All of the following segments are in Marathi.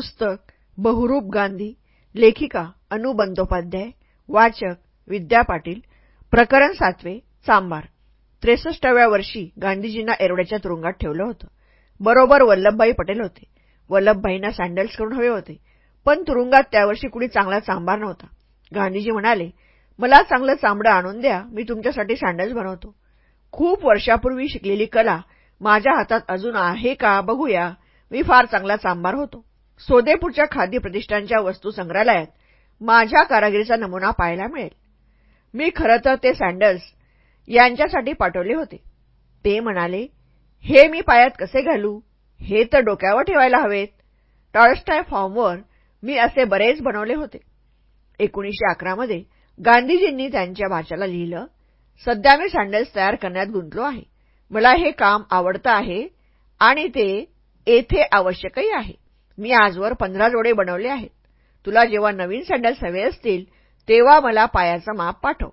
पुस्तक बहुरूप गांधी लेखिका अनु बंदोपाध्याय वाचक विद्या पाटील प्रकरण सातवे चांबार. त्रेसष्टाव्या वर्षी गांधीजींना एरवड्याच्या तुरुंगात ठेवलं होतं. बरोबर वल्लभभाई पटेल होते. वल्लभभाईंना सँडल्स करून हवे होते. पण तुरुंगात त्यावर्षी कुणी चांगला चांबार नव्हता. गांधीजी म्हणाले मला चांगलं चांबडं आणून द्या मी तुमच्यासाठी सँडल्स बनवतो. खूप वर्षापूर्वी शिकलेली कला माझ्या हातात अजून आहे का बघूया. मी फार चांगला चांबार होतो. सोदेपूरच्या खादी प्रतिष्ठानच्या वस्तू संग्रहालयात माझ्या कारागिरीचा नमुना पाहायला मिळेल. मी खरं तर ते सँडल्स यांच्यासाठी पाठवले होते. ते म्हणाले हे मी पायात कसे घालू? हे तर डोक्यावर ठेवायला हवेत. टॉयस्टाय फॉर्मवर मी असे बरेच बनवले होते. एकोणीसशे अकरामध्ये गांधीजींनी त्यांच्या भाषाला लिहिलं सध्या मी सँडल्स तयार करण्यात गुंतलो आहे. मला हे काम आवडतं आहे आणि ते येथे आवश्यकही आहे. मी आजवर पंधरा जोडे बनवले आहेत. तुला जेव्हा नवीन सँडल्स हवे असतील तेव्हा मला पायाचा माप पाठव.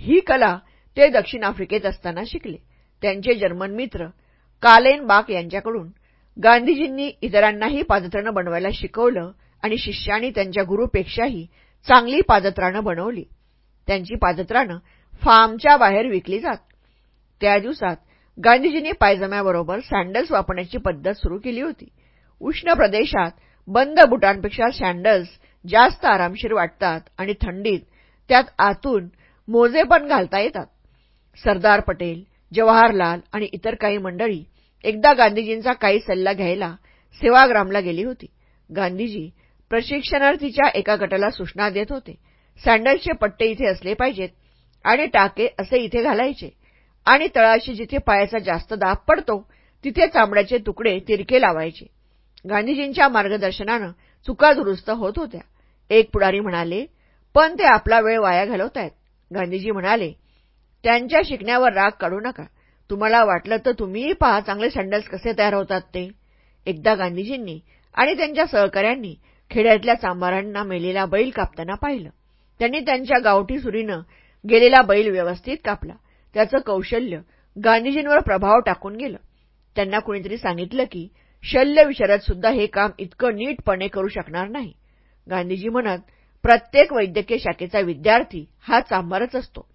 ही कला ते दक्षिण आफ्रिकेत असताना शिकले. त्यांचे जर्मन मित्र कालेन बाक यांच्याकडून गांधीजींनी इतरांनाही पादत्राणं बनवायला शिकवलं आणि शिष्यांनी त्यांच्या गुरुपेक्षाही चांगली पादत्राणं बनवली. त्यांची पादत्राणं फार्मच्या बाहेर विकली जात. त्या दिवसात गांधीजींनी पायजम्याबरोबर सँडल्स वापरण्याची पद्धत सुरू केली होती. उष्ण प्रदेशात बंद बुटांपेक्षा सँडल्स जास्त आरामशीर वाटतात आणि थंडीत त्यात आतून मोजे पण घालता येतात. सरदार पटेल जवाहरलाल आणि इतर काही मंडळी एकदा गांधीजींचा काही सल्ला घ्यायला सेवाग्रामला गेली होती. गांधीजी प्रशिक्षणार्थीच्या एका गटाला सूचना देत होते. सँडल्सचे पट्टे इथे असले पाहिजेत आणि टाके असे इथे घालायचे आणि तळाशी जिथे पायाचा जास्त दाब पडतो तिथे चामड्याचे तुकडे तिरके लावायचे. गांधीजींच्या मार्गदर्शनानं चुका दुरुस्त होत होत्या. एक पुढारी म्हणाले पण ते आपला वेळ वाया घालवत आहेत गांधीजी म्हणाले त्यांच्या शिकण्यावर राग काढू नका. तुम्हाला वाटलं तर तुम्हीही पहा चांगले सँडल्स कसे तयार होतात ते. एकदा गांधीजींनी आणि त्यांच्या सहकाऱ्यांनी खेड्यातल्या चांभारांना मेलेला बैल कापताना पाहिलं. त्यांनी त्यांच्या गावठी सुरीनं गेलेला बैल व्यवस्थित कापला. त्याचं कौशल्य गांधीजींवर प्रभाव टाकून गेलं. त्यांना कुणीतरी सांगितलं की शल्यविशारद सुद्धा हे काम इतकं नीटपणे करू शकणार नाही. गांधीजी म्हणत प्रत्येक वैद्यकीय शाखेचा विद्यार्थी हा चांभारच असतो.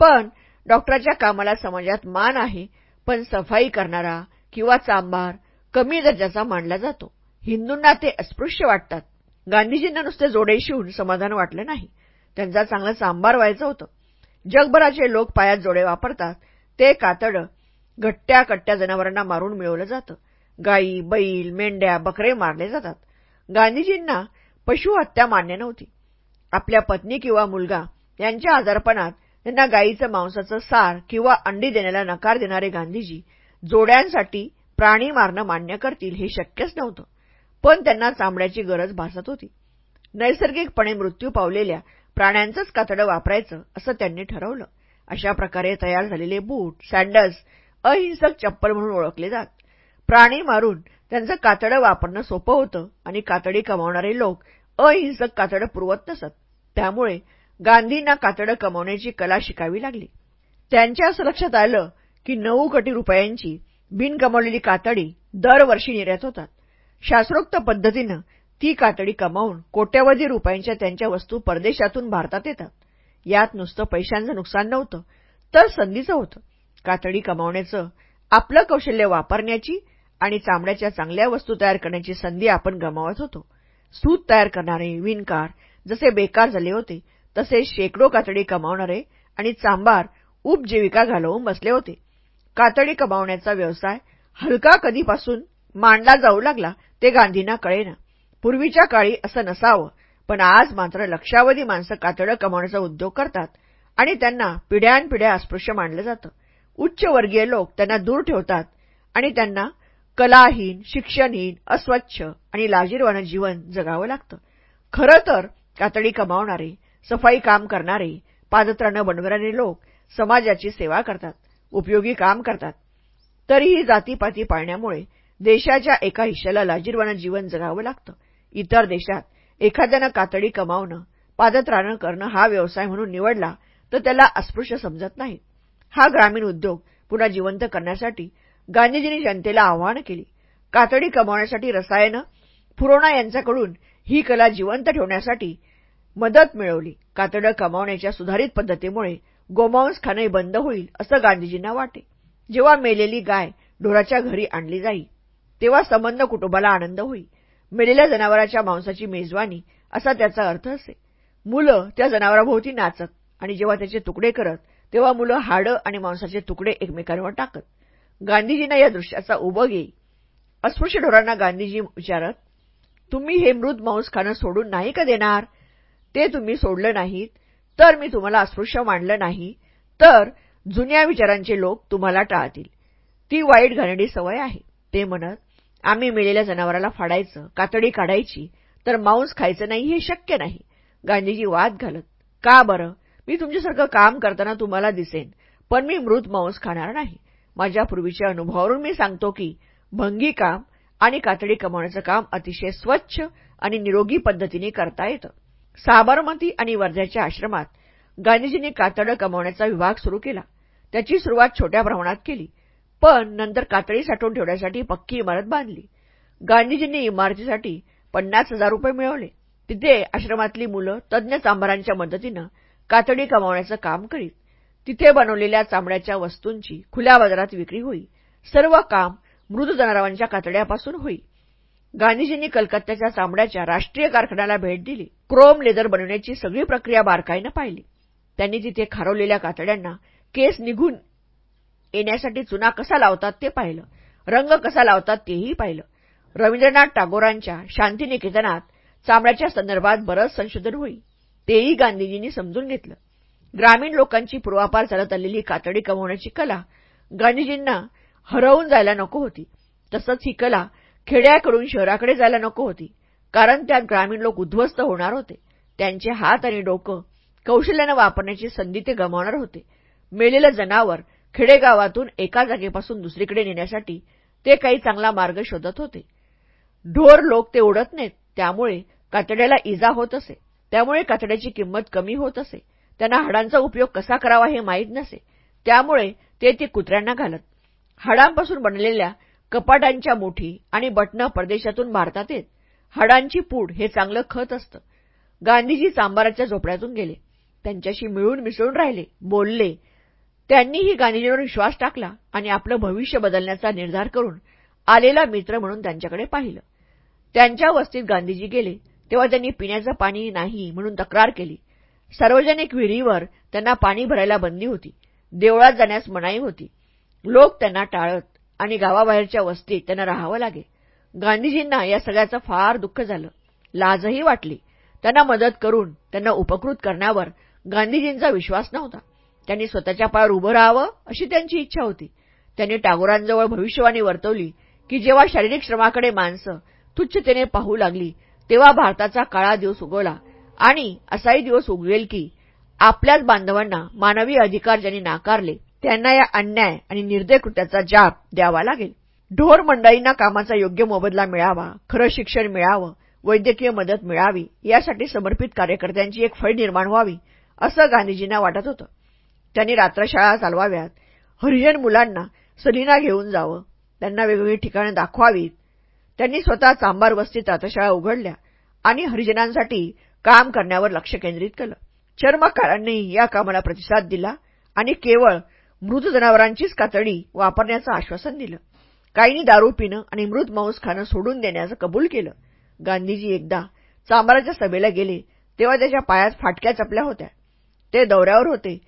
पण डॉक्टरच्या कामाला समाजात मान आहे पण सफाई करणारा किंवा चांभार कमी दर्जाचा मानला जातो. हिंदूंना ते अस्पृश्य वाटतात. गांधीजींना नुसते जोडे शिवून समाधान वाटलं नाही. त्यांचा चांगला चांबार व्हायचं होतं. जगभराचे लोक पायात जोडे वापरतात ते कातडं घट्ट्या कट्ट्या जनावरांना मारून मिळवलं जातं. गायी बैल मेंढ्या बकरे मारले जातात. गांधीजींना पशुहत्या मान्य नव्हती. आपल्या पत्नी किंवा मुलगा यांच्या आजारपणात त्यांना गायीचं मांसाचं सार किंवा अंडी देण्याला नकार देणारे गांधीजी जोड्यांसाठी प्राणी मारणं मान्य करतील हे शक्यच नव्हतं. पण त्यांना चांबड्याची गरज भासत होती. नैसर्गिकपणे मृत्यू पावलेल्या प्राण्यांचंच कातडं वापरायचं असं त्यांनी ठरवलं. अशा प्रकारे तयार झालेले बूट सँडल्स अहिंसक चप्पल म्हणून ओळखले जात. प्राणी मारून त्यांचं कातडं वापरणं सोपं होतं आणि कातडी कमावणारे लोक अहिंसक कातडं पुरवत नसत. त्यामुळे गांधींना कातडं कमावण्याची कला शिकावी लागली. त्यांच्या असं लक्षात आलं की नऊ कोटी रुपयांची बिनकमावलेली कातडी दरवर्षी निर्यात होतात. शास्त्रोक्त पद्धतीनं ती कातडी कमावून कोट्यवधी रुपयांच्या त्यांच्या वस्तू परदेशातून भारतात येतात. यात नुसतं पैशांचं नुकसान नव्हतं तर संधीचं होतं. कातडी कमावण्याचं आपलं कौशल्य वापरण्याची आणि चामड्याच्या चांगल्या वस्तू तयार करण्याची संधी आपण गमावत होतो. सूत तयार करणारे विणकार जसे बेकार झाले होते तसे शेकडो कातडी कमावणारे आणि चांबार उपजीविका घालवून बसले होते. कातडी कमावण्याचा व्यवसाय हलका कधीपासून मांडला जाऊ लागला ते गांधींना कळेना. पूर्वीच्या काळी असं नसावं पण आज मात्र लक्षावधी माणसं कातडं कमावण्याचा उद्योग करतात आणि त्यांना पिढ्यानपिढ्या अस्पृश्य मानलं जातं. उच्चवर्गीय लोक त्यांना दूर ठेवतात आणि त्यांना कलाहीन शिक्षणहीन अस्वच्छ आणि लाजीरवानं जीवन जगावं लागतं. खरं तर कातडी कमावणारे सफाई काम करणारे पादत्राणं बनवणारे लोक समाजाची सेवा करतात उपयोगी काम करतात. तरीही जातीपाती पाळण्यामुळे देशाच्या एका हिश्श्याला लाजीरवानं जीवन जगावं लागतं. इतर देशात एखाद्यानं कातडी कमावणं पादत्राणं करणं हा व्यवसाय म्हणून निवडला तर त्याला अस्पृश्य समजत नाही. हा ग्रामीण उद्योग पुन्हा जिवंत करण्यासाठी गांधीजींनी जनतेला आवाहन केली. कातडी कमावण्यासाठी रसायनं फुरोना यांच्याकडून ही कला जिवंत ठेवण्यासाठी मदत मिळवली. कातडं कमावण्याच्या सुधारित पद्धतीमुळे गोमांस खाणे बंद होईल असं गांधीजींना वाटे. जेव्हा मेलेली गाय ढोराच्या घरी आणली जाई तेव्हा संबंध कुटुंबाला आनंद होई मेलेल्या जनावराच्या मांसाची मेजवानी असा त्याचा अर्थ असे. मुलं त्या जनावराभोवती नाचत आणि जेव्हा त्याचे तुकडे करत तेव्हा मुलं हाडं आणि मांसाचे तुकडे एकमेकांवर टाकत. गांधीजींना या दृश्याचा उबग येई अस्पृश्य ढोरांना गांधीजी विचारत तुम्ही हे मृत मांस खाणं सोडून नाही का देणार? ते तुम्ही सोडलं नाहीत तर मी तुम्हाला अस्पृश्य मांडलं नाही तर जुन्या विचारांचे लोक तुम्हाला टाळतील. ती वाईट घाणेडी सवय आहे. ते म्हणत आम्ही मेलेल्या जनावराला फाडायचं कातडी काढायची तर मांस खायचं नाही हे शक्य नाही. गांधीजी वाद घालत का बरं? मी तुमच्यासारखं काम करताना तुम्हाला दिसेन पण मी मृत मांस खाणार नाही. माझ्या पूर्वीच्या अनुभवावरून मी सांगतो की भंगी काम आणि कातडी कमावण्याचं काम अतिशय स्वच्छ आणि निरोगी पद्धतीने करता येतं. साबरमती आणि वर्ध्याच्या आश्रमात गांधीजींनी कातडं कमावण्याचा विभाग सुरू केला. त्याची सुरुवात छोट्या प्रमाणात केली पण नंतर कातडी साठवून ठेवण्यासाठी पक्की इमारत बांधली. गांधीजींनी इमारतीसाठी पन्नास हजार रुपये मिळवले. तिथे आश्रमातली मुलं तज्ज्ञ चांभारांच्या मदतीनं कातडी कमावण्याचं काम करीत तिथे बनवलेल्या चामड्याच्या वस्तूंची खुल्या बाजारात विक्री होई. सर्व काम मृत जनावरांच्या कातड्यापासून होई. गांधीजींनी कलकत्त्याच्या चामड्याच्या राष्ट्रीय कारखान्याला भेट दिली. क्रोम लेदर बनवण्याची सगळी प्रक्रिया बारकाईनं पाहिली. त्यांनी तिथे खारवलेल्या कातड्यांना केस निघून येण्यासाठी चुना कसा लावतात ते पाहिलं. रंग कसा लावतात तेही पाहिलं. रवींद्रनाथ टागोरांच्या शांतिनिकेतनात चामड्याच्या संदर्भात बरंच संशोधन होई. तेही गांधीजींनी समजून घेतलं. ग्रामीण लोकांची पूर्वापार चालत आलेली कातडी कमवण्याची कला गांधीजींना हरवून जायला नको होती. तसंच ही कला खेड्याकडून शहराकडे जायला नको होती कारण त्यात ग्रामीण लोक उद्ध्वस्त होणार होते. त्यांचे हात आणि डोकं कौशल्यानं वापरण्याची संधी ते गमावणार होते. मेलेलं जनावर खेडेगावातून एका जागेपासून दुसरीकडे नेण्यासाठी ते काही चांगला मार्ग शोधत होते. ढोर लोक ते उडत नाहीत त्यामुळे कातड्याला इजा होत असे. त्यामुळे कातड्याची किंमत कमी होत असे. त्यांना हाडांचा उपयोग कसा करावा हे माहीत नसे. त्यामुळे ते ती कुत्र्यांना घालत. हाडांपासून बनलेल्या कपाटांच्या मोठी आणि बटणं परदेशातून भारतात येत. हाडांची पूड हे चांगलं खत असतं. गांधीजी चांबाराच्या झोपड्यातून गेले. त्यांच्याशी मिळून मिसळून राहिले बोलले. त्यांनीही गांधीजींवर विश्वास टाकला आणि आपलं भविष्य बदलण्याचा निर्धार करून आलेला मित्र म्हणून त्यांच्याकडे पाहिलं. त्यांच्या वस्तीत गांधीजी गेले तेव्हा त्यांनी पिण्याचं पाणी नाही म्हणून तक्रार केली. सार्वजनिक विहिरीवर त्यांना पाणी भरायला बंदी होती. देवळात जाण्यास मनाई होती. लोक त्यांना टाळत आणि गावाबाहेरच्या वस्तीत त्यांना राहावं लागे. गांधीजींना या सगळ्याचं फार दुःख झालं. लाजही वाटली. त्यांना मदत करून त्यांना उपकृत करण्यावर गांधीजींचा विश्वास नव्हता. त्यांनी स्वतःच्या पायावर उभं राहावं अशी त्यांची इच्छा होती. त्यांनी टागोरांजवळ भविष्यवाणी वर्तवली की जेव्हा शारीरिक श्रमाकडे माणसं तुच्छतेने पाहू लागली तेव्हा भारताचा काळा दिवस उगवला. आणि असाही दिवस उगवेल की आपल्याच बांधवांना मानवी अधिकार ज्यांनी नाकारले त्यांना या अन्याय आणि निर्दय कृत्याचा जाप द्यावा लागेल. ढोर मंडळींना कामाचा योग्य मोबदला मिळावा खरं शिक्षण मिळावं वैद्यकीय मदत मिळावी यासाठी समर्पित कार्यकर्त्यांची एक फळ निर्माण व्हावी असं गांधीजींना वाटत होतं. त्यांनी रात्रशाळा चालवाव्यात हरिजन मुलांना सलीना घेऊन जावं त्यांना वेगवेगळी ठिकाणं दाखवावीत. त्यांनी स्वतः चांबार वस्तीत रात्रशाळा उघडल्या आणि हरिजनांसाठी काम करण्यावर लक्ष केंद्रित केलं. चर्मकारांनी या कामाला प्रतिसाद दिला आणि केवळ मृत जनावरांचीच कातडी वापरण्याचं आश्वासन दिलं. काहींनी दारू पिणं आणि मृत मांस खाणं सोडून देण्याचं कबूल केलं. गांधीजी एकदा चांबाराच्या सभेला गेले तेव्हा त्याच्या पायात फाटक्या चपल्या होत्या. ते दौऱ्यावर होते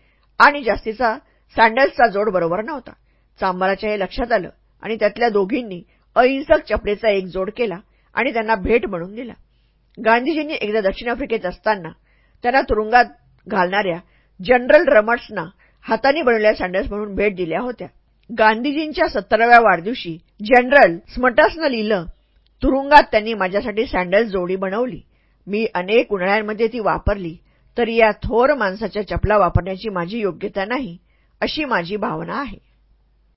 आणि जास्तीचा सँडल्सचा जोड बरोबर नव्हता. चांबाराच्या हे लक्षात आलं आणि त्यातल्या दोघींनी अहिंसक चपलेचा एक जोड केला आणि त्यांना भेट म्हणून दिला. गांधीजींनी एकदा दक्षिण आफ्रिकेत असताना त्यांना तुरुंगात घालणाऱ्या जनरल रमट्सना हाताने बनवलेल्या सँडल्स म्हणून भेट दिल्या होत्या. गांधीजींच्या सत्तराव्या वाढदिवशी जनरल स्मटसनं लिहिलं तुरुंगात त्यांनी माझ्यासाठी सँडल्स जोडी बनवली. मी अनेक उन्हाळ्यांमध्ये ती वापरली तरी या थोर माणसाच्या चपला वापरण्याची माझी योग्यता नाही अशी माझी भावना आहे.